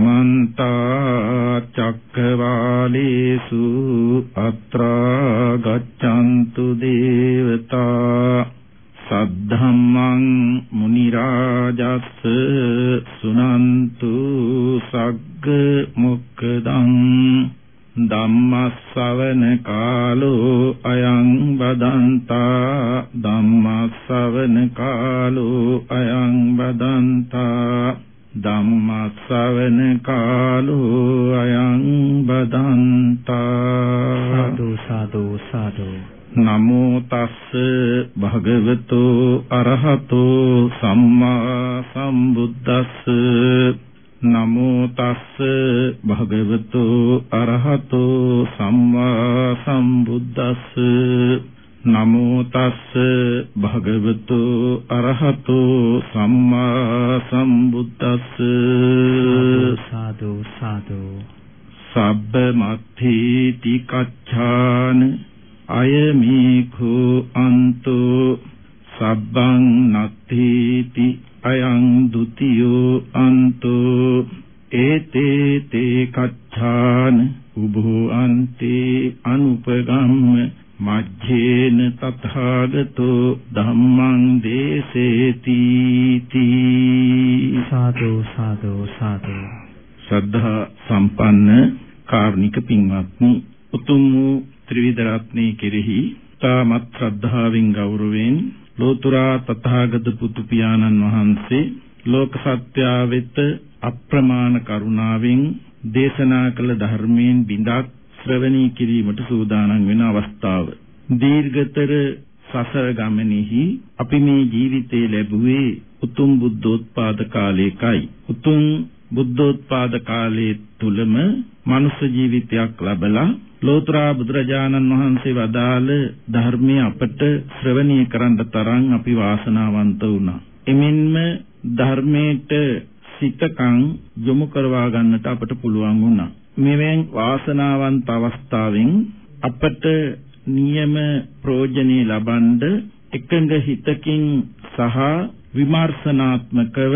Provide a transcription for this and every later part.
සමන්ත චක්කවාලේසු අත්‍රා ගච්ඡන්තු දේවතා සද්ධම්මං මුනි රාජස්ස සුනන්තු සග්ග මොක්කදං ධම්මස්සවන කාලෝ අයං බදන්තා ධම්මස්සවන කාලෝ අයං බදන්තා ධම්මස්සවන කාලෝ අයං බදන්තා සාදු සාදු සාදු නමෝ තස්ස භගවතු අරහතෝ සම්මා සම්බුද්දස්ස නමෝ තස්ස භගවතු අරහතෝ සම්මා සම්බුද්දස්ස නමෝ තස්ස භගවතු අරහතෝ සම්මා සම්බුද්දස්ස. සාදු සාදු. සබ්බ මත්ථී තිකච්ඡාන අයමේඛෝ අන්තෝ සබ්බං නත්ථීති අයං ဒ ුතියෝ අන්තෝ. ඒතේ තේ කච්ඡාන උභෝ අන්තේ අනුපගම්ම මජ්ජේන තථාගතෝ ධම්මං දේසේති තී. සාදු සාදු සාදු. ශ්‍රද්ධා සම්පන්න කාර්නික පින්වත්නි උතුම් වූ ත්‍රිවිධ රත්නයේ කෙරෙහි තාමත් ශ්‍රද්ධාවෙන් ගෞරවයෙන් ලෝතුරා තථාගත පුතු පියාණන් වහන්සේ ලෝක සත්‍යා වෙත අප්‍රමාණ කරුණාවෙන් දේශනා කළ ධර්මයෙන් බිඳක් ශ්‍රවණී කිරීමට සූදානම් වෙන අවස්ථාව. දීර්ඝතර සසර ගමනේහි අපි මේ ජීවිතේ ලැබුවේ උතුම් බුද්ධෝත්පාද කාලයකයි. උතුම් බුද්ධෝත්පාද කාලයේ තුලම මනුෂ්‍ය ජීවිතයක් ලැබලා ලෝතර බුදුරජාණන් වහන්සේ වදාළ ධර්මයේ අපට ශ්‍රවණය කරන්න තරම් අපි වාසනාවන්ත වුණා. එමෙන්ම ධර්මයට සිතකම් යොමු කරවා ගන්නට අපට පුළුවන් වුණා. මෙවෙන් වාසනාවන්ත අවස්ථාවෙන් අපට නියම ප්‍රෝජනේ ලබනද එකඟ හිතකින් සහ විමර්ශනාත්මකව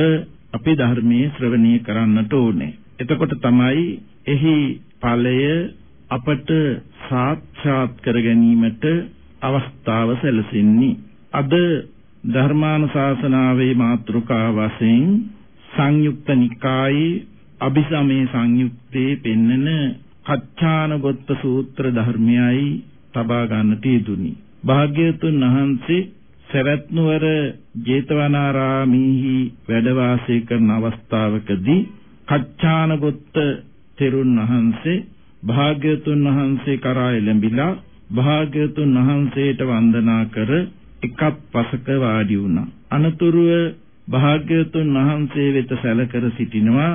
අපි ධර්මයේ ශ්‍රවණය කරන්නට ඕනේ. එතකොට තමයි එහි ඵලය අපට සාක්ෂාත් කර ගැනීමට අවස්ථාව සැලසෙන්නේ අද ධර්මානුශාසනාවේ මාතෘකා වශයෙන් සංයුක්ත නිකායේ අභිසමේ සංයුත්තේ පෙන්නන කච්චානගොත්ත සූත්‍ර ධර්මයයි තබා ගන්නට යෙදුනි. භාග්‍යවතුන් වහන්සේ සවැත් නුවර ජේතවනාරාමෙහි වැඩ වාසය කරන අවස්ථාවකදී කච්චානගොත්ත තෙරුන් වහන්සේ භාග්‍යවතුන් වහන්සේ කරා එළඹිලා භාග්‍යවතුන් වහන්සේට වන්දනා කර එකක් පසක වාඩි වුණා. අනතුරුව භාග්‍යවතුන් වහන්සේ වෙත සැලකර සිටිනවා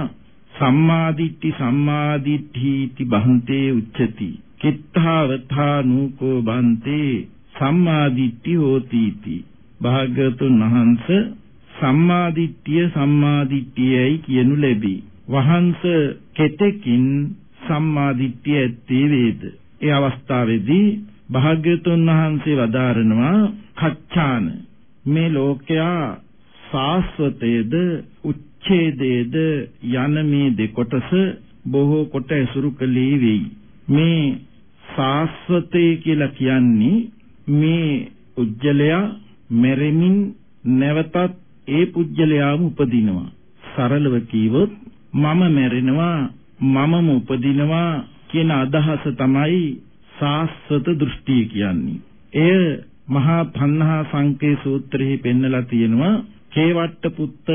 සම්මාදිට්ඨි සම්මාදිට්ඨීති බහන්තේ උච්චති. කිත්තාවතා නූකෝ බන්තේ සම්මාදිට්ඨි හෝතිති. භාග්‍යවතුන් වහන්සේ සම්මාදිට්ඨිය සම්මාදිට්ඨියයි කියනු ලැබී. වහන්ස කෙතකින් සම්මා දිට්ඨිය ඇත්තේ වේද. ඒ අවස්ථාවේදී භාග්‍යතුන් වහන්සේ වදාරනවා කච්චාන මේ ලෝකයා සාස්වතයේද උච්ඡේදයේද යන මේ දෙකොටස බොහෝ කොට ඇසුරු කළේ වෙයි. මේ සාස්වතේ කියලා කියන්නේ මේ උජ්ජලයා මෙරෙමින් නැවතත් ඒ පුජ්‍යලයාම උපදිනවා. සරලව කීවොත් මම මැරෙනවා මමම උපදිනවා කියන අදහස තමයි සාස්වත දෘෂ්ටිය කියන්නේ. එය මහා තණ්හා සංකේ සූත්‍රයේ පෙන්නලා තියෙනවා කේවට්ට පුත්ත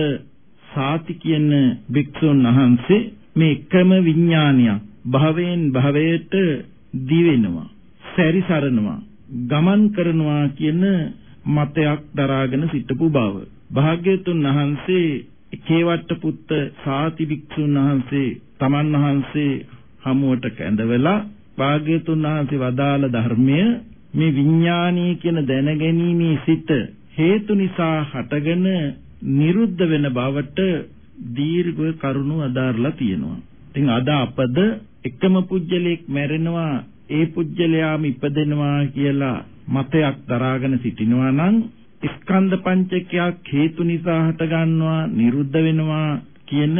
සාති කියන භික්ෂුන් වහන්සේ මේ එකම විඥානියක් භවයෙන් භවයට දිවෙනවා සැරිසරනවා ගමන් කරනවා කියන මතයක් දරාගෙන සිටපු බව. භාග්‍යතුන් වහන්සේ කේවට්ට පුත්ත සාති භික්ෂුන් වහන්සේ තමන් වහන්සේ හමුවට කැඳවලා භාග්‍යතුන් වහන්සේ වදාළ ධර්මය මේ විඥානීය කියන දැනගැනීමේ සිත හේතු නිසා හටගෙන නිරුද්ධ වෙන බවට දීර්ඝ කරුණු අදාරලා තියෙනවා. ඉතින් අද අපද එකම පුජ්‍යලයක් මැරෙනවා ඒ පුජ්‍යලයාම ඉපදෙනවා කියලා මතයක් දරාගෙන සිටිනවා නම් ස්කන්ධ පංචකයක් හේතු නිසා හට ගන්නවා නිරුද්ධ වෙනවා කියන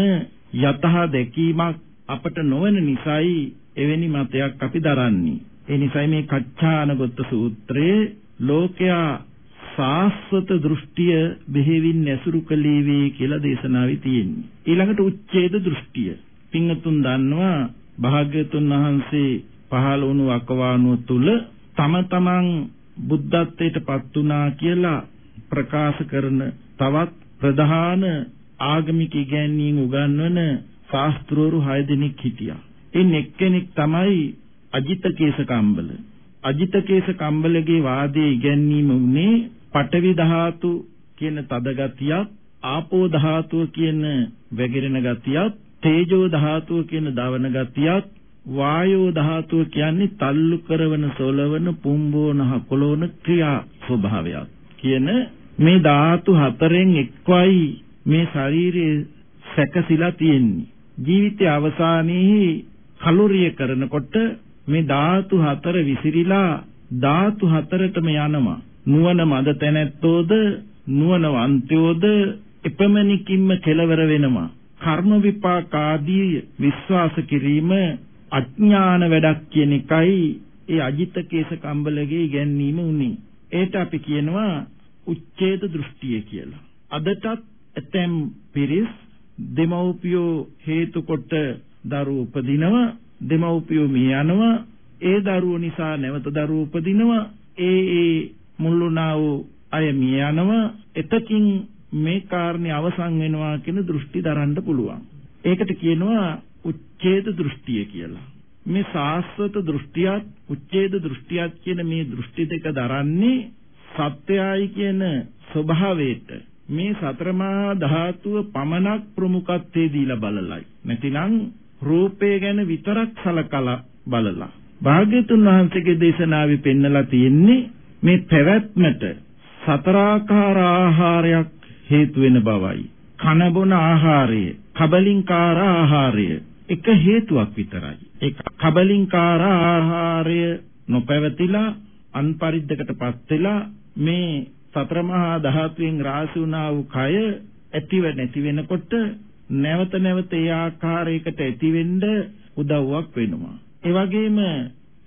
යතහ දැකීමක් අපට නොවන නිසායි එවැනි මතයක් අපි දරන්නේ. ඒ නිසයි මේ කච්චානගත සූත්‍රයේ ලෝකයා සාස්වත දෘෂ්ටිය බෙහෙවින් ඇසුරු කළේ වේ කියලා දේශනාවේ තියෙන්නේ. ඊළඟට උච්ඡේද දෘෂ්ටිය. පින්තුන් දන්නවා භාග්‍යතුන් වහන්සේ පහළ වුණු අකවානුව තුල තම තමන් බුද්ධත්වයට පත් වුණා කියලා ප්‍රකාශ කරන තවත් ප්‍රධාන ආගමික ඉගැන්වීම් උගන්වන ශාස්ත්‍රවරු 6 දෙනෙක් හිටියා. එන් එක්කෙනෙක් තමයි අජිතකේශ කම්බල. අජිතකේශ කම්බලගේ වාදයේ ඉගැන්වීම උනේ පඨවි ධාතු කියන තද ගතියක්, ආපෝ ධාතුව කියන වැగిරෙන ගතියක්, තේජෝ ධාතුව කියන දවන ගතියක්, වායෝ ධාතුව කියන්නේ තල්ලු කරවන සොලවන පුම්බෝන හකොලෝන ක්‍රියා ස්වභාවයක්. කියන මේ ධාතු හතරෙන් එක්වයි මේ ශරීරයේ සැකසීලා තියෙන්නේ. ජීවිතය අවසානයේ කලුරිය කරනකොට මේ ධාතු හතර විසිරිලා ධාතු හතරටම යනවා. නුවණ මද තැනැත්තෝද නුවණ වන්තයෝද එපමණකින්ම කෙලවර වෙනවා කර්ම විපාක ආදී විශ්වාස කිරීම අඥාන වැඩක් කියන එකයි ඒ අජිත කේස කම්බලගේ ඉගැන්වීම උනේ. ඒට අපි කියනවා උච්ඡේද දෘෂ්ටිය කියලා. අදටත් ඇතැම් පිරිස් දෙමව්පියෝ හේතු කොට දරුවෝ උපදිනවා දෙමව්පියෝ මිය යනවා ඒ දරුවෝ නිසා නැවත දරුවෝ උපදිනවා ඒ ඒ මුල්ුණා වූ අය මිය යනවා එතකින් මේ කාරණේ අවසන් වෙනවා කියන දෘෂ්ටි දරන්න පුළුවන් ඒකට කියනවා උච්ඡේද දෘෂ්ටිය කියලා මේ සාස්වත දෘෂ්ටියත් උච්ඡේද දෘෂ්ටියත් කියන මේ දෘෂ්ටි දෙක දරන්නේ සත්‍යයයි කියන ස්වභාවයට මේ සතර මහා ධාතුව පමණක් ප්‍රමුඛත්වයේ දීලා බලලයි. නැතිනම් රූපය ගැන විතරක් සලකලා බලලා. භාග්‍යතුන් වහන්සේගේ දේශනාවේ පෙන්නලා තියෙන්නේ මේ පැවැත්මට සතරාකාර ආහාරයක් හේතු වෙන බවයි. කන බොන ආහාරය, කබලින්කාර ආහාරය එක හේතුවක් විතරයි. ඒ කබලින්කාර ආහාරය නොපැවතිලා අන්පරිද්දකටපත් වෙලා මේ සතර මහා ධාතුවෙන් රාශි වුණා වූ කය ඇතිව නැති වෙනකොට නැවත නැවත ඒ ආකාරයකට ඇතිවෙන්න උදව්වක් වෙනවා. ඒ වගේම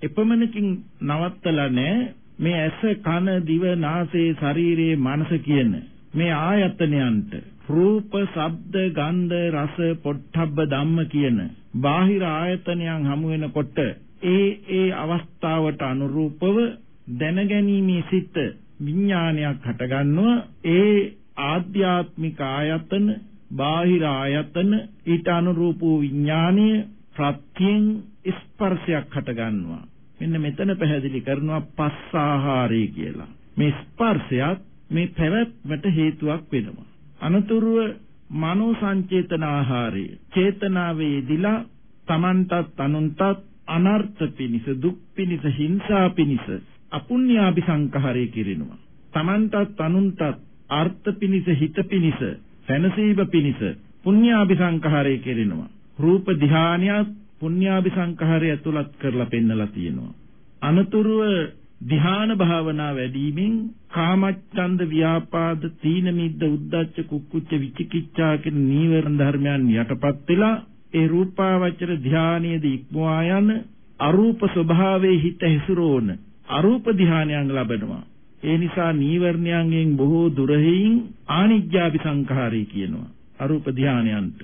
එපමණකින් නවත්තලා නැහැ මේ ඇස කන දිව නාසය ශරීරයේ මනස කියන මේ ආයතනයන්ට රූප, ශබ්ද, ගන්ධ, රස, පොට්ටබ්බ ධම්ම කියන බාහිර ආයතනයන් හමු වෙනකොට ඒ ඒ අවස්ථාවට අනුරූපව දැනගැනීමේ සිත් විඥානයක් හටගන්නවා. ඒ ආධ්‍යාත්මික ආයතන බාහිර ආයතන ඊට අනුරූප වූ විඥානීය ප්‍රත්‍යයෙන් ස්පර්ශයක් හටගන්නවා. මෙන්න මෙතන පැහැදිලි කරනවා පස්සාහාරය කියලා මේ ස්පර්ශයත් මේ පැවැත්මට හේතුවක් වෙනවා අනතුරුව මනෝ සංචේතන ආහාරය චේතනාවේ යෙදিলা තමන්ටත් අනුන්ටත් අනර්ථ පිනිස දුක් පිනිස හිංසා පිනිස අපුඤ්ඤාභි සංඛාරය කිරිනවා. Tamanටත් අනුන්ටත් අර්ථ පිනිස හිත පිනිස සැනසීම පිනිස පුඤ්ඤාභි සංඛාරය කිරිනවා. රූප ධානයත් පුඤ්ඤාභි සංඛාරය ඇතුළත් කරලා පෙන්නලා තියෙනවා. අනතුරුව ධ්‍යාන භාවනා වැඩිමින් කාමච්ඡන්ද ව්‍යාපාද තීන මිද්ද උද්ධච්ච කුක්කුච්ච විචිකිච්ඡා කියන නීවරණ ධර්මයන් යටපත් වෙලා ඒ රූපාවචර ධානයේදී ඉක්මවා යන අරූප ස්වභාවයේ හිත හිසුරෝන අරූප ධානයන් ලබනවා. ඒ නිසා නීවරණයන්ගෙන් බොහෝ දුරහින් ආනිජ්ජාපි සංඛාරය කියනවා. අරූප ධානයන්ට.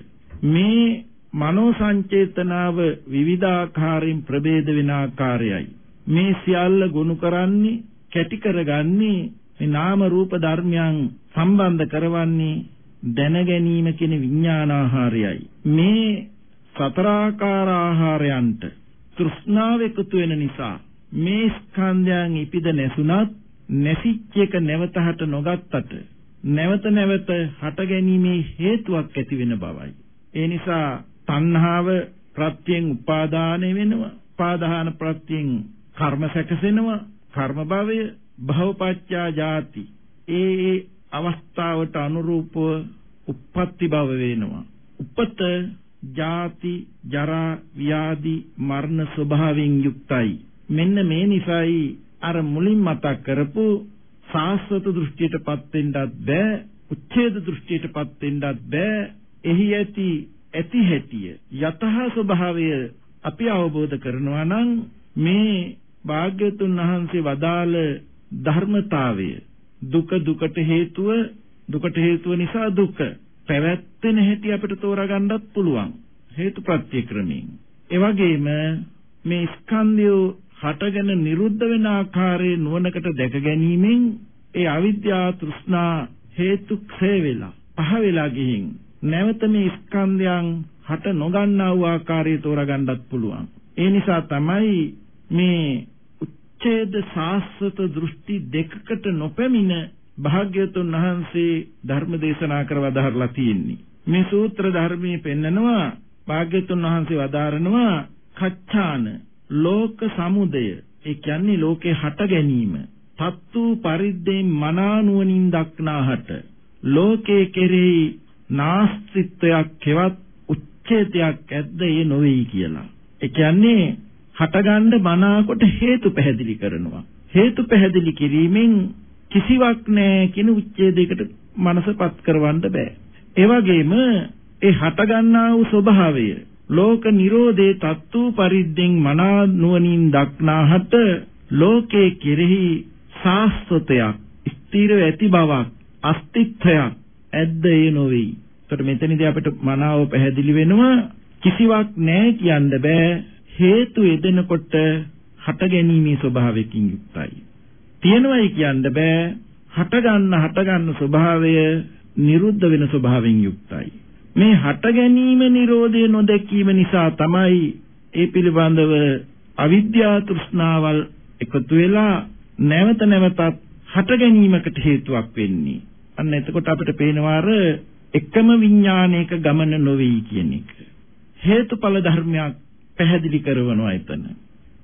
මේ මනෝ සංචේතනාව විවිධාකාරයෙන් ප්‍රභේද වෙන ආකාරයයි. මේ සියල්ල ගොනු කරන්නේ කැටි කරගන්නේ මේ නාම රූප ධර්මයන් සම්බන්ධ කරවන්නේ දැන ගැනීම කියන විඥානාහාරයයි. මේ සතරාකාර ආහාරයන්ට තෘෂ්ණාව එකතු වෙන නිසා මේ ස්කන්ධයන් ඉපිද නැසුණත් නැසිච්ච එක නැවත හට නොගත්තට නැවත නැවත හට ගැනීමේ හේතුවක් ඇති වෙන බවයි. ඒ නිසා තණ්හාව ප්‍රත්‍යයෙන් උපාදානය වෙනවා. උපාදාන ප්‍රත්‍යයෙන් කර්ම සැකසෙනවා. කර්ම භවය භවපච්චා ජාති. ඒ ඒ අවස්ථාවට අනුරූපව උප්පත්ති භව වෙනවා. උපත ජාති ජරා ව්‍යාධි මරණ ස්වභාවයෙන් යුක්තයි. මෙන්න මේ නිසායි අර මුලින් මතක් කරපු සාස්වත දෘෂ්ටියටපත් වෙන්නත් බෑ උච්ඡේද දෘෂ්ටියටපත් වෙන්නත් බෑ එහි ඇති ඇති හැටිය යතහ ස්වභාවය අපි අවබෝධ කරනවා නම් මේ භාග්‍යතුන් වහන්සේ වදාළ ධර්මතාවය දුක දුකට හේතුව දුකට හේතුව නිසා දුක පැවැත්වෙන හැටි අපිට තෝරා ගන්නත් පුළුවන්. හේතු ප්‍රත්‍ය ක්‍රමයෙන්. ඒ වගේම මේ ස්කන්ධය හටගෙන නිරුද්ධ වෙන ආකාරයේ නුවණකට දැක ගැනීමෙන් ඒ අවිද්‍යා තෘෂ්ණා හේතු ක්ෂය වෙලා පහ වෙලා ගිහින් නැවත මේ ස්කන්ධයන් හට නොගන්නා වූ ආකාරය තෝරා ගන්නත් පුළුවන්. ඒ නිසා තමයි මේ උච්ඡේද සාස්වත දෘෂ්ටි දෙකකට නොපැමිණ භාග්‍යතුන් වහන්සේ ධර්ම දේශනා කර වදාරලා තියෙන්නේ. මේ සූත්‍ර ධර්මයේ පෙන්නනවා භාග්‍යතුන් වහන්සේ වදාරනවා කච්චාන ලෝක සමුදය. ඒ කියන්නේ ලෝකේ හට ගැනීම. තත්තු පරිද්දෙන් මනානුවණින් දක්නාහට ලෝකේ කෙරෙහි නාස්තිත්වයක් කෙවත් උච්ඡේදයක් ඇද්ද ඒ නොවේයි කියලා. ඒ කියන්නේ හටගන්න මනාකොට හේතු පැහැදිලි කරනවා. හේතු පැහැදිලි කිරීමෙන් කිසිවක් නැහැ කියන උච්ඡේදයකට මනසපත් කරවන්න බෑ. ඒ වගේම ඒ හටගන්නා වූ ස්වභාවය ලෝක නිරෝධේ තත්තු පරිද්දෙන් මනා නුවණින් දක්නාහට ලෝකේ කෙරෙහි සාස්වතයක් ස්ථිරව ඇති බවක් අස්තිත්වයක් ඇද්ද ඒ නොවේ. ඒකට මෙතනදී අපිට මනාව පැහැදිලි වෙනවා. කිසිවක් නැහැ කියන්න බෑ. හේතු යෙදෙනකොට හට ගැනීමේ ස්වභාවයකින් යුක්තයි. තියෙනවයි කියන්න බෑ. හට ගන්න හට ගන්න ස්වභාවය නිරුද්ධ වෙන ස්වභාවයෙන් යුක්තයි. මේ හට ගැනීම නිරෝධය නොදැකීම නිසා තමයි ඒ පිළිබඳව අවිද්‍යා තෘෂ්ණාවල් එකතු වෙලා නැවත නැවතත් හට ගැනීමකට හේතුවක් වෙන්නේ. අන්න එතකොට අපිට පේනවා අර එකම විඥානයක ගමන නොවේයි කියන එක හේතුඵල ධර්මයක් පැහැදිලි කරනවා එතන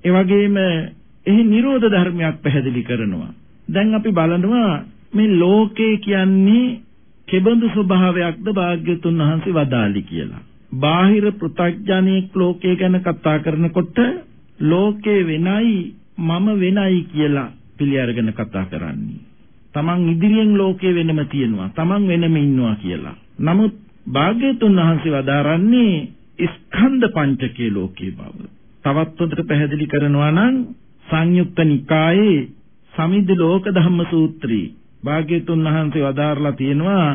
ඒ වගේම එහි නිරෝධ ධර්මයක් පැහැදිලි කරනවා. දැන් අපි බලනවා මේ ලෝකේ කියන්නේ කෙබඳු ස්වභාවයක්ද භාග්‍යතුන් වහන්සේ වදාළි කියලා. බාහිර පෘථග්ජනීය ලෝකය ගැන කතා කරනකොට ලෝකේ වෙනයි මම වෙනයි කියලා පිළි අරගෙන කතා කරන්නේ. තමන් ඉදිරියෙන් ලෝකේ වෙනම තියෙනවා. තමන් වෙනම ඉන්නවා කියලා. නමුත් භාග්‍යතුන් වහන්සේ වදාරන්නේ ස්කන්ධ පංචකයේ ලෝකේ බව. තවත් හොඳට පැහැදිලි කරනවා නම් සංයුක්ත නිකායේ සමිද්ද ලෝක ධම්ම සූත්‍රී භාග්‍යතුන් වහන්සේ වදාරලා තියෙනවා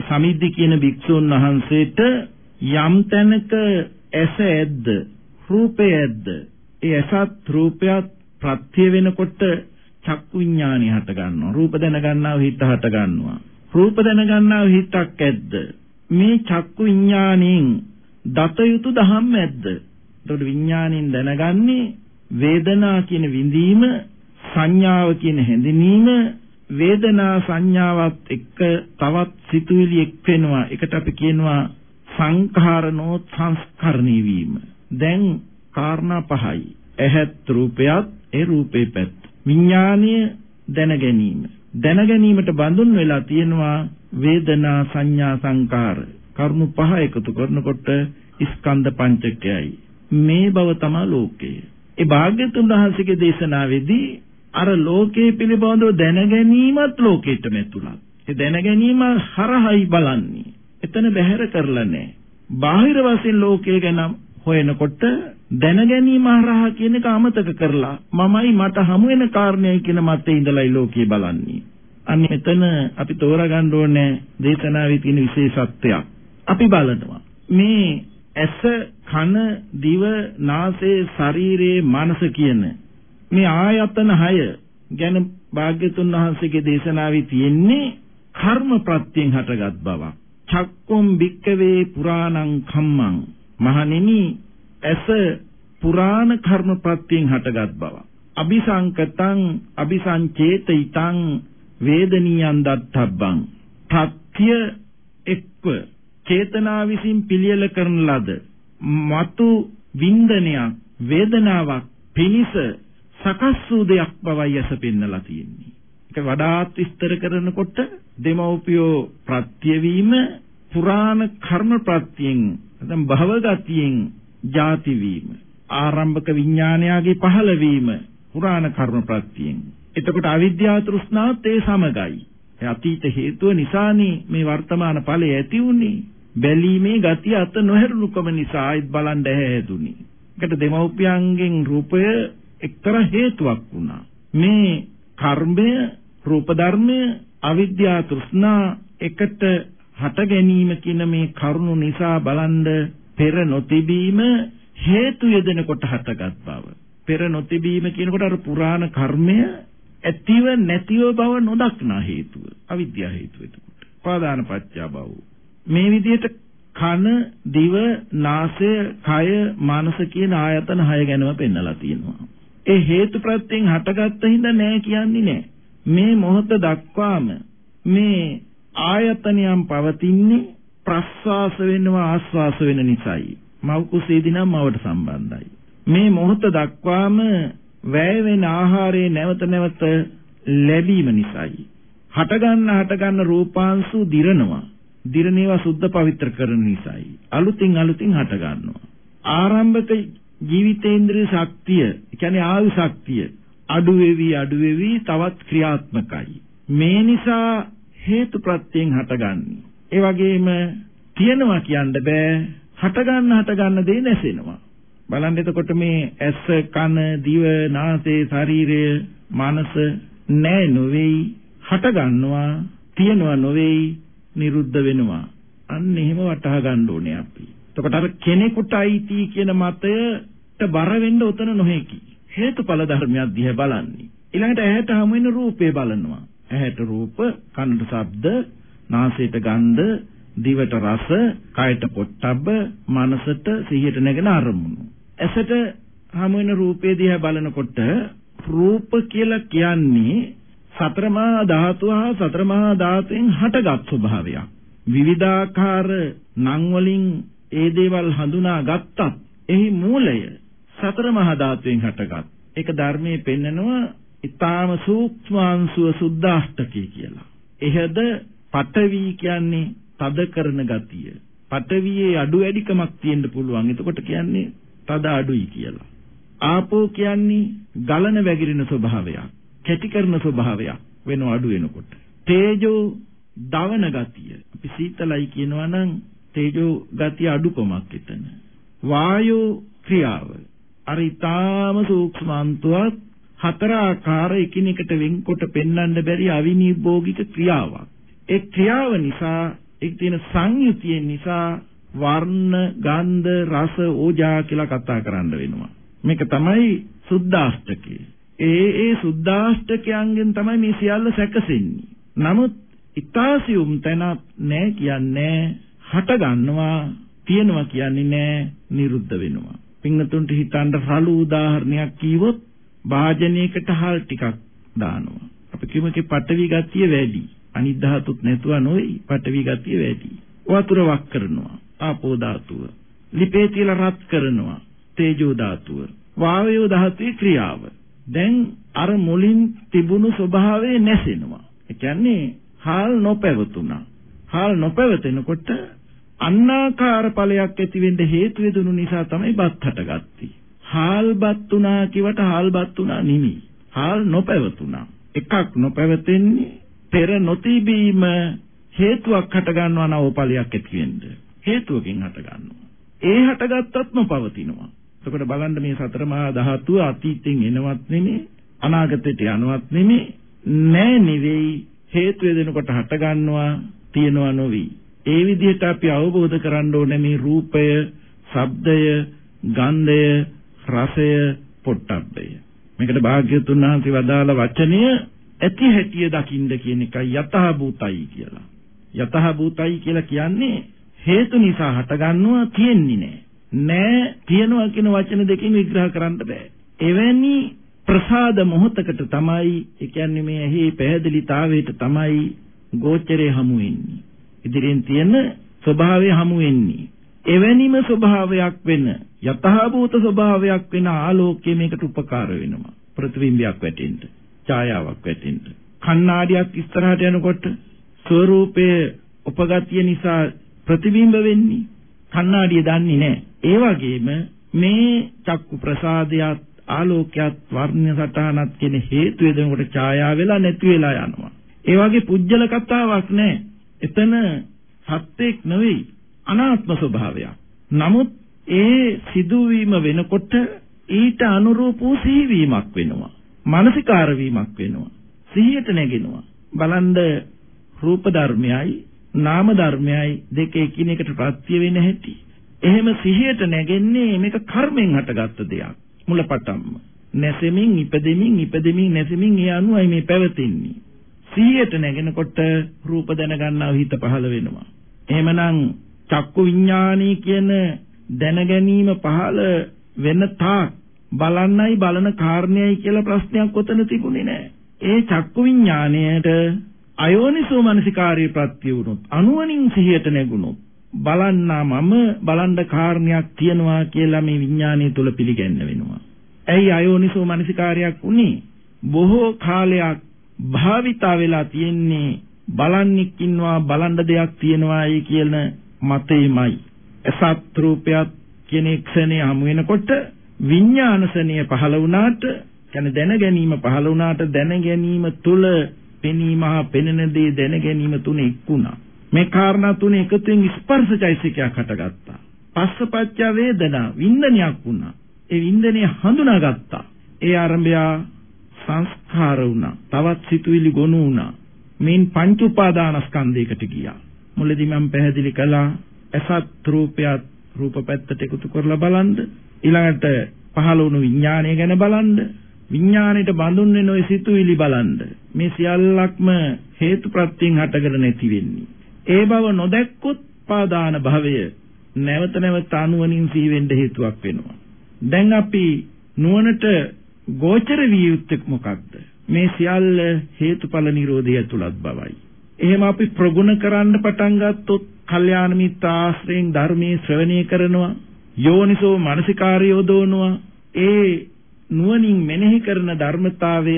සමිද්ද කියන භික්ෂුන් වහන්සේට යම් තැනක ඇස ඇද්ද රූපය ඇද්ද ඒ ඇසත් රූපයත් ප්‍රත්‍ය වෙනකොට චක්කු විඥානය හට ගන්නවා. රූප දැන ගන්නව හිත හට ගන්නවා. රූප දැන ගන්නව හිතක් ඇද්ද? මේ චක්කු විඥාණයෙන් දත යුතු දහම් ඇද්ද? එතකොට විඥාණයෙන් දැනගන්නේ වේදනා කියන විඳීම සංඥාව කියන හැඳිනීම වේදනා සංඥාවත් එක්ක තවත් සිතුවිලි එක් වෙනවා. ඒකට අපි කියනවා සංඛාරනෝ සංස්කරණී වීම. දැන් කාරණා පහයි. ඇහත් රූපයත් ඒ රූපේ පැත්ත. විඥානීය දැන ගැනීම දැන ගැනීමට බඳුන් වෙලා තියෙනවා වේදනා සංඥා සංකාර කරුණු පහ එකතු කරනකොට ස්කන්ධ පංචකයයි මේ බව තමයි ලෝකය ඒ භාග්‍යතුන් වහන්සේගේ දේශනාවේදී අර ලෝකයේ පිළිබඳව දැන ගැනීමත් ලෝකෙටම ඇතුළත්. ඒ දැන ගැනීම හරහයි බලන්නේ. එතන බැහැර කරලා නැහැ. බාහිර වශයෙන් ලෝකය ගැන හොයනකොට දැන ගැනීම හරහා කියන එක අමතක කරලා මමයි මට හමු වෙන කාරණේයි කියන මතේ ඉඳලායි ලෝකය බලන්නේ. අන්න එතන අපි තෝරගන්න ඕනේ දේශනාවේ තියෙන විශේෂත්වයක්. අපි බලනවා. මේ ඇස කන දිව නාසය ශරීරයේ මනස කියන මේ ආයතන 6 ගැන භාග්‍යතුන් වහන්සේගේ දේශනාවේ තියෙන්නේ කර්ම ප්‍රත්‍යයෙන් හටගත් බව. චක්කුම් භික්කවේ පුරාණං කම්මං මහණෙනි ඇස පුරාණ කර්ම ප්‍රත්‍යයෙන් හටගත් බව. අபிසංකතං අபிසංචේතිතං වේදනියන් දත්තබ්බං ප්‍රත්‍ය එක්ව චේතනා විසින් පිළියෙල කරන ලද මතු වින්දනයක් වේදනාවක් පිනිස සකස් වූ දෙයක් බවයි ඇස පෙන්නලා තියෙන්නේ. ඒක වඩාත් විස්තර කරනකොට දෙමෝපියෝ ප්‍රත්‍යවීම පුරාණ කර්ම ප්‍රත්‍යයෙන් නැත්නම් භවගතියෙන් ಜಾති වීම ආරම්භක විඥානයාගේ පහළවීම පුරාණ කර්ම ප්‍රත්‍යයෙන් එතකොට අවිද්‍යාව තෘෂ්ණාවත් ඒ සමගයි අතීත හේතුව නිසානේ මේ වර්තමාන ඵලය ඇති වුනේ. බැලීමේ ගතිය අත නොහැරුණුකම නිසා ආයිත් බලන් ඇහැදුනි. ඒකට දෙමව්පියන්ගෙන් රූපය එක්තරා හේතුවක් වුණා. මේ කර්මය, රූප ධර්මය, අවිද්‍යා තෘෂ්ණා එකට හට ගැනීම කියන මේ කරුණු නිසා බලන්ද පෙර නොතිබීම හේතු යෙදෙනකොට හටගත් බව. පෙර නොතිබීම කියනකොට අර පුරාණ කර්මය ඇතිව නැතිව බව නොදක්නා හේතුව. අවිද්‍යා හේතුව එතකොට. පාදාන පත්‍යා බව. මේ විදිහට කන, දිව, නාසය, කය, මනස කියන ආයතන හය ගැනම පෙන්නලා තියෙනවා. ඒ හේතු ප්‍රත්‍යයෙන් හටගත්ත හින්දා නෑ කියන්නේ නෑ. මේ මොහොත දක්වාම මේ ආයතනයන් පවතින්නේ ප්‍රස්වාස වෙනවා ආස්වාස වෙන නිසායි. මව් කුසේදී නම් මවට සම්බන්ධයි. මේ මොහොත දක්වාම වැය වෙන ආහාරයේ නැවත නැවත ලැබීම නිසායි. හටගන්න හටගන්න රූපාංශු දිරනවා. දිරණේවා සුද්ධ පවිත්‍ර කරන නිසායි. අලුතින් අලුතින් හට ගන්නවා. ආරම්භක ජීවිතේන්ද්‍රිය ශක්තිය, කියන්නේ ආයු ශක්තිය අඩු වෙවි අඩු වෙවි තවත් ක්‍රියාත්මකයි. මේ නිසා හේතු ප්‍රත්‍යයෙන් හටගන්නේ. ඒ වගේම තියනවා කියන්න බෑ. හට ගන්න හට ගන්න දේ නැසෙනවා. බලන්න එතකොට මේ ඇස කන දිව නාසය ශරීරය මනස නෑ නොවේයි හට ගන්නවා තියනවා නොවේයි නිරුද්ධ වෙනවා. අන්න එහෙම වටහා ගන්න ඕනේ අපි. එතකොට අර කෙනෙකුට අයිති කියන මතයට බර වෙන්න උතන නොහැකි. හේතුඵල ධර්මයක් දිහා බලන්නේ. ඊළඟට ඇහැට හමු වෙන රූපේ බලනවා. ඇහැට රූප, කනට ශබ්ද, නාසයට ගන්ධ, දිවට රස, කයට පොට්ටබ්බ, මනසට සිහියට නැගෙන අරමුණු. ඇසට හමු වෙන රූපේ දිහා බලනකොට රූප කියලා කියන්නේ සතර මහා ධාතු හා සතර මහා ධාතුෙන් හටගත් ස්වභාවයක්. විවිධාකාර නම් වලින් ඒ දේවල් හඳුනා ගත්තත් එහි මූලය සතර මහා ධාතුෙන් හටගත්. ඒක ධර්මයේ පෙන්නනවා ඊටාම සූක්ෂමාංශුව සුද්ධාෂ්ටකී කියලා. එහෙද පඨවි කියන්නේ තද කරන ගතිය. පඨවියේ අඩු වැඩිකමක් තියෙන්න පුළුවන්. එතකොට කියන්නේ තද අඩුයි කියලා. ආපෝ කියන්නේ ගලන වැగిරෙන ස්වභාවයක්. කැටි කරන ස්වභාවයක් වෙනව අඩු වෙනකොට. තේජෝ දවන ගතිය. අපි සීතලයි කියනවා නම් තේජෝ ගතිය අඩුකමක් එතන. වායෝ ක්‍රියාව. අර ඊටාම සූක්ෂමාන්තවත් හතර ආකාර එකිනෙකට වෙන්කොට පෙන්වන්න බැරි අවිනිභෝගික ක්‍රියාවක්. ඒ ක්‍රියාව නිසා ඒක තියෙන සංයුතිය නිසා වර්ණ, ගන්ධ, රස, ඕජා කියලා කතා කරන්න වෙනවා. මේක තමයි සුද්ධාෂ්ටකය. ඒ ඒ සුද්ධාෂ්ටකයන්ගෙන් තමයි මේ සියල්ල සැකසෙන්නේ. නමුත් ඊතාසියුම් තැනක් නෑ කියන්නේ හට ගන්නවා තියෙනවා කියන්නේ නෑ නිරුද්ධ වෙනවා. පින්නතුන්ට හිතන්න රළු උදාහරණයක් කිව්වොත් වාජනයකට හල් ටිකක් දානවා. අපි කිව්වකේ පටවි ගතිය වැඩි. අනිත් ධාතුත් නැතුව නොයි පටවි ගතිය වැඩි. වතුර වක් කරනවා. ආපෝ ධාතුව. ලිපේ තියලා රත් කරනවා. තේජෝ ධාතුව. වායෝ ධාතුවේ ක්‍රියාව. දැන් අර මුලින් තිබුණු ස්වභාවය නැසෙනවා. ඒ කියන්නේ හාල් නොපැවතුණා. හාල් නොපැවතෙනකොට අන්නාකාර ඵලයක් ඇති වෙන්න හේතු වෙදුණු නිසා තමයි බත් හටගත්තේ. හාල් බත් උනා කිවට හාල් බත් උනා නෙමෙයි. හාල් නොපැවතුණා. එකක් නොපැවතෙන්නේ පෙර නොතිබීම හේතුවක් හට ගන්නවා නව ඵලයක් ඇති වෙන්න. හේතුවකින් හට ගන්නවා. ඒ හටගත්තත් නොපවතිනවා. එතකොට බලන්න මේ සතර මහා ධාතුව අතීතෙන් එනවත් නෙමෙයි අනාගතයට යනවත් නෙමෙයි නෑ නෙවෙයි හේතු වෙනකොට හට ගන්නවා තියනවා නොවි. ඒ විදිහට අපි අවබෝධ කරගන්න ඕනේ මේ රූපය, ශබ්දය, ගන්ධය, රසය, පොට්ටබ්බය. මේකට භාග්‍යතුන් වහන්සේ වදාළ වචනය ඇති හැටිය දකින්න කියන එකයි යතහ භූතයි කියලා. යතහ භූතයි කියලා කියන්නේ හේතු නිසා හටගන්නවා තියෙන්නේ නෑ. නෑ තියනවා කියන වචන දෙකෙන් විග්‍රහ කරන්න බෑ. එවැනි ප්‍රසාද මොහතකට තමයි ඒ කියන්නේ මේ ඇහි පැහැදිලිතාවයට තමයි ගෝචරේ හමු වෙන්නේ. ඉදිරියෙන් තියෙන ස්වභාවය හමු වෙන්නේ. එවැනිම ස්වභාවයක් වෙන යතහභූත ස්වභාවයක් වෙන ආලෝකය මේකට උපකාර වෙනවා. ප්‍රතිබිම්බයක් වැටෙන්න, ඡායාවක් වැටෙන්න. කණ්ණාඩියක් ඉස්සරහට යනකොට ස්වરૂපයේ උපගතිය නිසා ප්‍රතිබිම්බ වෙන්නේ. කණ්ණාඩිය දන්නේ නැහැ. ඒ වගේම මේ චක්කු ප්‍රසාදයක් ආලෝකයක් වර්ණ සටහනක් කියන හේතු වේදනකට ඡායා වෙලා නැති වෙලා යනවා. ඒ වගේ පුජ්‍යල කතාවක් නැහැ. එතන සත්‍යෙක් නෙවෙයි අනාත්ම ස්වභාවයක්. නමුත් ඒ සිදුවීම වෙනකොට ඊට අනුරූප වූ සිහිවීමක් වෙනවා. මානසිකාර වීමක් වෙනවා. සිහියට නැගෙනවා. බලන්ද රූප ධර්මයයි නාම ධර්මයයි දෙක එකිනෙකට ප්‍රත්‍ය වෙන හැටි. එහෙම සිහියට නැගෙන්නේ මේක කර්මෙන් හටගත්ත දෙයක්. මුලපටන්ම. නැසෙමින් ඉපදෙමින් ඉපදෙමින් නැසෙමින් ඒ අනුවයි මේ පැවතින්නේ. සිහියට නැගෙනකොට රූප දැනගන්නව හිත පහළ වෙනවා. එහෙමනම් චක්කු විඥානී කියන දැන ගැනීම පහළ වෙන තාක් බලන්නයි බලන කාරණයයි කියලා ප්‍රශ්නයක් ඔතන තිබුණේ නැහැ. ඒ චක්කු විඥාණයට අයෝනිසෝ මනසිකාර්ය ප්‍රත්‍ය වුණොත් අනුවණින් සිහියට නැගුණොත් බලන්නා මම බලන්න කාරණයක් තියනවා කියලා මේ විඥානය තුල පිළිගන්න වෙනවා. ඇයි අයෝනිසෝ මනසිකාර්යයක් උනේ? බොහෝ කාලයක් භාවිතා වෙලා තියෙන්නේ බලන්නෙක් ඉන්නවා බලන්න දෙයක් තියෙනවායි කියන මතෙමයි. අසත් රූපයක් කියන ක්ෂණය හමු වෙනකොට විඥානසනිය පහළ වුණාට කියන්නේ දැන ගැනීම පහළ වුණාට දැන ගැනීම තුල පෙනීම හා පෙනෙන දේ දැන ගැනීම තුන එක්ුණා. මේ කාරණා තුන එකතුවෙන් ස්පර්ශචෛසිකයක් හටගත්තා. පස්සපච්ච වේදනා වින්දනයක් වුණා. ඒ වින්දනය හඳුනාගත්තා. ඒ ආරම්භය සංස්කාර වුණා. තවත් සිතුවිලි ගොනු වුණා. මේන් පංච උපාදානස්කන්ධයකට ගියා. මුලදී මම පැහැදිලි කළා අසත් රූපයත් රූප පැත්තට එකතු කරලා බලන්න ඊළඟට පහළ වුණු විඥාණය ගැන බලන්න විඥාණයට බඳුන් වෙන ওই සිතුවිලි බලන්න මේ සියල්ලක්ම හේතුප්‍රත්‍යයෙන් හටගෙන නැති වෙන්නේ. ඒ බව නොදැක්කොත් පාදාන භවය නැවත නැවත අනුවණින් සිහි වෙන්න හේතුවක් වෙනවා. දැන් අපි නුවණට ගෝචර විය යුත්තේ මොකක්ද? මේ සියල්ල හේතුඵල නිරෝධය තුලත් බවයි. එහෙම අපි ප්‍රගුණ කරන්න පටන් ගත්තොත් කල්යාණ මිත්‍ර ආශ්‍රයෙන් ධර්මයේ ශ්‍රවණය කරනවා යෝනිසෝ මානසිකාර්ය යොදවනවා. ඒ නුවණින් මෙනෙහි කරන ධර්මතාවය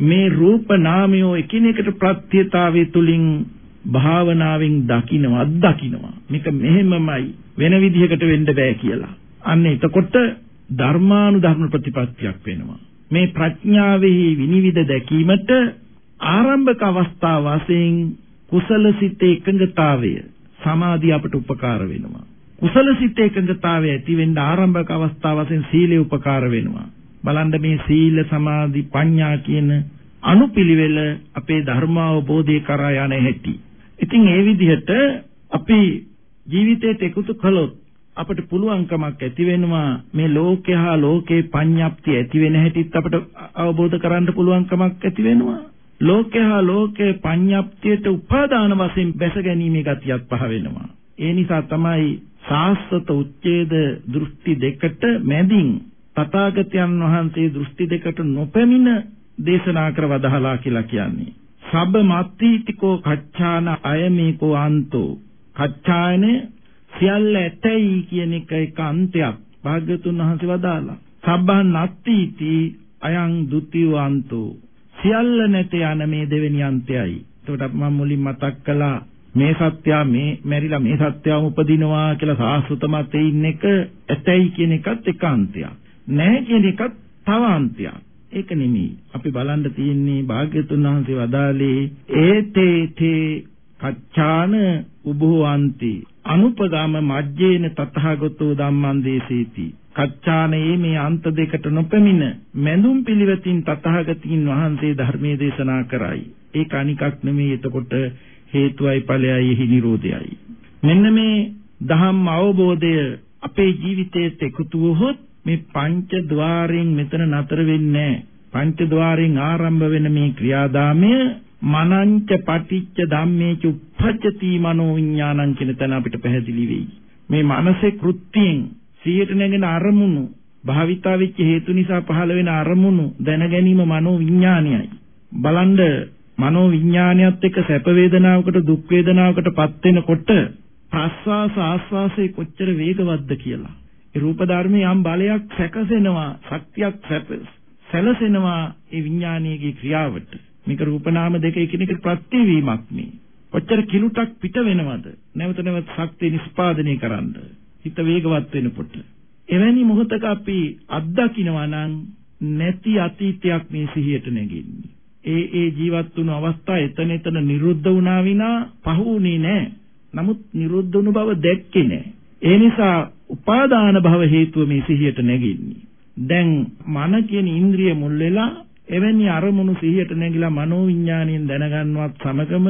මේ රූප නාමයෝ එකිනෙකට ප්‍රත්‍යතාවය තුලින් භාවනාවෙන් දකින්නවා අත්දකින්නවා මේක මෙහෙමමයි වෙන විදිහකට වෙන්න බෑ කියලා. අන්න එතකොට ධර්මානුධර්ම ප්‍රතිපත්තියක් වෙනවා. මේ ප්‍රඥාවෙහි විනිවිද දැකීමට ආරම්භක අවස්ථාව වශයෙන් කුසල සිත එකඟතාවය සමාධිය අපට උපකාර වෙනවා. කුසල සිත එකඟතාවය ඇති වෙන්න ආරම්භක අවස්ථාව වශයෙන් සීලය උපකාර වෙනවා. බලන්න මේ සීල සමාධි ප්‍රඥා කියන අනුපිළිවෙල අපේ ධර්මාවබෝධය කරා යන හැටි. ඉතින් ඒ විදිහට අපි ජීවිතයට එකතු කළොත් අපට පුළුවන්කමක් ඇති වෙනවා මේ ලෝකය හා ලෝකේ පඤ්ඤප්තිය ඇති වෙන හැටිත් අපට අවබෝධ කරගන්න පුළුවන්කමක් ඇති වෙනවා. ලෝකය හා ලෝකේ පඤ්ඤප්තියට උපාදාන වශයෙන් බැස ගැනීමේ ගතියක් පහ වෙනවා. ඒ නිසා තමයි සාස්වත උච්ඡේද දෘෂ්ටි දෙකට මැදින් තථාගතයන් වහන්සේ දෘෂ්ටි දෙකට නොපැමිණ දේශනා කර වදාහලා කියලා කියන්නේ. සබ්බ මත්තිතිකෝ කච්චාන අයමේකෝ අන්තෝ කච්චායන සියල්ල ඇතයි කියන එක එක අන්තයක් භාග්‍යතුන් වහන්සේ වදාලා. සබ්බන් නත්තිති අයං ဒ ුතිය අන්තෝ සියල්ල නැත යන මේ දෙවෙනි අන්තයයි. එතකොට මම මුලින් මතක් කළා මේ සත්‍යය මේ මැරිලා මේ සත්‍යවම උපදිනවා කියලා සාස්ෘත මතේ ඉන්න එක ඇතයි කියන එකත් එක අන්තයක්. නැහැ කියන එකත් තව අන්තයක්. ඒක නෙමෙයි. අපි බලන්න තියෙන්නේ භාග්‍යතුන් වහන්සේ වදාළේ ඒතේ තේ කච්චාන උභෝන්ති අනුපගම මජ්ජේන තතහගතෝ ධම්මං දේසීති කච්චානයේ මේ අන්ත දෙකට නොපැමිණ මැඳුම් පිළිවෙතින් තථාගතයන් වහන්සේ ධර්මයේ දේශනා කරයි. ඒක අනිකක් නෙමෙයි එතකොට හේතුවයි ඵලයයි එහි නිරෝධයයි. මෙන්න මේ ධම්ම අවබෝධය අපේ ජීවිතයට එකතු වුවොත් මේ පංච ద్వාරයෙන් මෙතන නතර වෙන්නේ පංච ద్వාරයෙන් ආරම්භ වෙන මේ ක්‍රියාදාමය මනංච පටිච්ච ධම්මේච උප්පච්චති මනෝ විඥානං කියන තැන අපිට පැහැදිලි වෙයි. මේ මානසික කෘත්‍යයෙන් සියයට නැගෙන අරමුණු භාවිතා වෙච්ච හේතු නිසා පහළ වෙන අරමුණු දැන ගැනීම මනෝ විඥානයයි. බලන්න මනෝ විඥානයත් එක්ක සැප වේදනාවකට දුක් වේදනාවකටපත් වෙනකොට ප්‍රස්වාස ආස්වාසයේ කොච්චර වේගවත්ද කියලා. ඒ රූප ධර්මයේ යම් බලයක් සැකසෙනවා, ශක්තියක් සැලසෙනවා ඒ විඥානීයගේ ක්‍රියාවට. මේක රූප නාම දෙක එකිනෙකට ප්‍රතිවීමක් මේ. කොච්චර කිලුටක් පිට වෙනවද? නැවත නැවත ශක්තිය නිස්පාදනය කරන්නේ. හිත වේගවත් වෙනකොට එවැනි මොහොතක අපි අත්දකින්නවා නම් නැති අතීතයක් මේ සිහියට නැගෙන්නේ. ඒ ඒ ජීවත් වුණු අවස්ථා එතන එතන නිරුද්ධ වුණා විනා පහුුනේ නැහැ. නමුත් නිරුද්ධ වුණු බව දැක්කේ නැහැ. ඒ නිසා උපාදාන භව හේතුව මේ සිහියට නැගින්නේ. දැන් මන කියන ඉන්ද්‍රිය මුල් වෙලා එවැනි අරමුණු සිහියට නැගිලා මනෝවිඤ්ඤාණයෙන් දැනගන්නවත් සමගම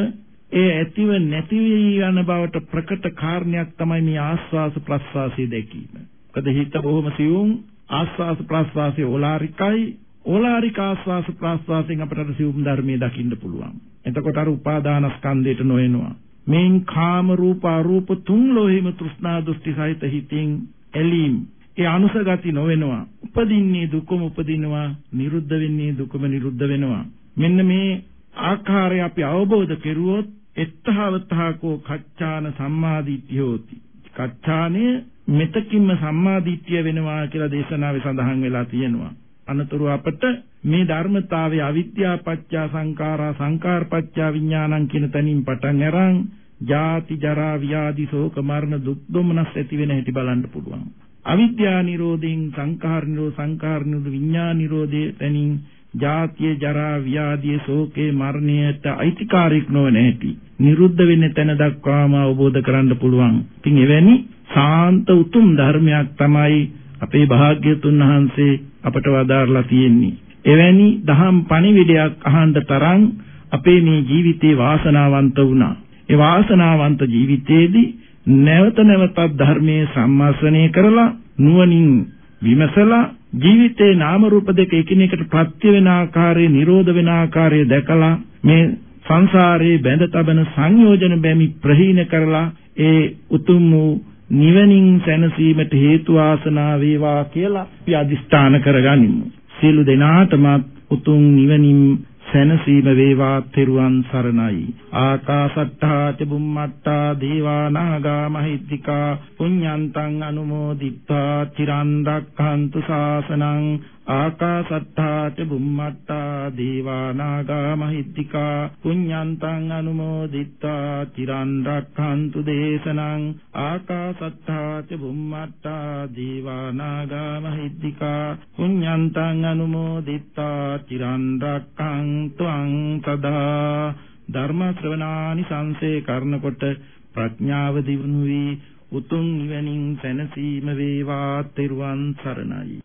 ඒ ඇතිව නැති යන බවට ප්‍රකට කාරණයක් තමයි මේ ආස්වාස ප්‍රස්වාසයේ දැකීම. මොකද හිත බොහොම සියුම් ආස්වාස ප්‍රස්වාසයේ ඕලාරිකයි ඕලාරික ආස්වාස ප්‍රස්වාසයෙන් අපට සියුම් ධර්මයේ දකින්න පුළුවන්. එතකොට අර උපාදානස්කන්ධයට නොයනවා. මේන් කාම රූප අරූප තුන් ලෝහිම තෘෂ්ණා දෘෂ්ටි සහිත හිතින් එලීම් ඒ අනුසගති නොවෙනවා. උපදින්නේ දුකම උපදිනවා, නිරුද්ධ වෙන්නේ දුකම නිරුද්ධ වෙනවා. මෙන්න මේ ආකාරය අපි අවබෝධ කෙරුවොත් එත්තහවතහකෝ කච්චාන සම්මාදිට්ඨියෝති. කච්චානේ මෙතකින්ම සම්මාදිට්ඨිය වෙනවා කියලා දේශනාවේ සඳහන් වෙලා තියෙනවා. අනතුරු අපට මේ ධර්මතාවයේ අවිද්‍යා පත්‍යා සංඛාරා සංඛාර පත්‍යා විඥානං කියන තැනින් පටන් අරන් ජාති ජරා ව්‍යාධි ශෝක මරණ දුක් දුමනස් ඇති වෙන හැටි බලන්න පුළුවන්. අවිද්‍යා නිරෝධයෙන් සංඛාර නිරෝධ සංඛාර නිරෝධ විඥාන නිරෝධයේ තැනින් ජාතිය ජරා ව්‍යාධිය ශෝකේ මරණයට අයිතිකාරයක් නොවන හැටි නිරුද්ධ වෙන්න තැන දක්වාම අවබෝධ කරන්න පුළුවන්. ඉතින් එවැනි සාන්ත උතුම් ධර්මයක් තමයි අපේ භාග්‍යතුන් වහන්සේ අපට වදාarලා තියෙන්නේ. එවැනි දහම් පණිවිඩයක් අහන්න තරම් අපේ මේ ජීවිතේ වාසනාවන්ත වුණා. ඒ වාසනාවන්ත ජීවිතයේදී නැවත නැවතත් ධර්මයේ සම්මාසනය කරලා නුවණින් විමසලා ජීවිතේ නාම රූප දෙක එකිනෙකට ප්‍රත්‍ය වෙන ආකාරයේ නිරෝධ වෙන ආකාරය දැකලා මේ සංසාරේ බැඳ තබන සංයෝජන බැමි ප්‍රහීන කරලා ඒ උතුම් වූ නිවනින් සැනසීමට හේතු ආසනා වේවා කියලා අපි අදිස්ථාන කරගනිමු. සියලු දෙනාටම උතුම් නිවනින් සැනසීම වේවා තෙරුවන් සරණයි. ආකාසට්ටා චුම්මට්ටා දේවා නාග මහිද්దికා පුඤ්ඤන්තං අනුමෝදිත්වා. චිරන් රක්ඛන්තු ශාසනං ආකාසත්තාච බුම්මත්තා දීවානාගා මහිද්దికා පුඤ්ඤන්තං අනුමෝදිත්වා චිරන් රක්ඛන්තු දේශනං ආකාසත්තාච බුම්මත්තා දීවානාගා මහිද්దికා පුඤ්ඤන්තං අනුමෝදිත්වා චිරන් රක්ඛන්තුං සදා ධර්ම ශ්‍රවණානි සංසේ කරනකොට ප්‍රඥාව දිනු වී උතුම් නිවනින් සැනසීම වේවා තෙරුවන් සරණයි.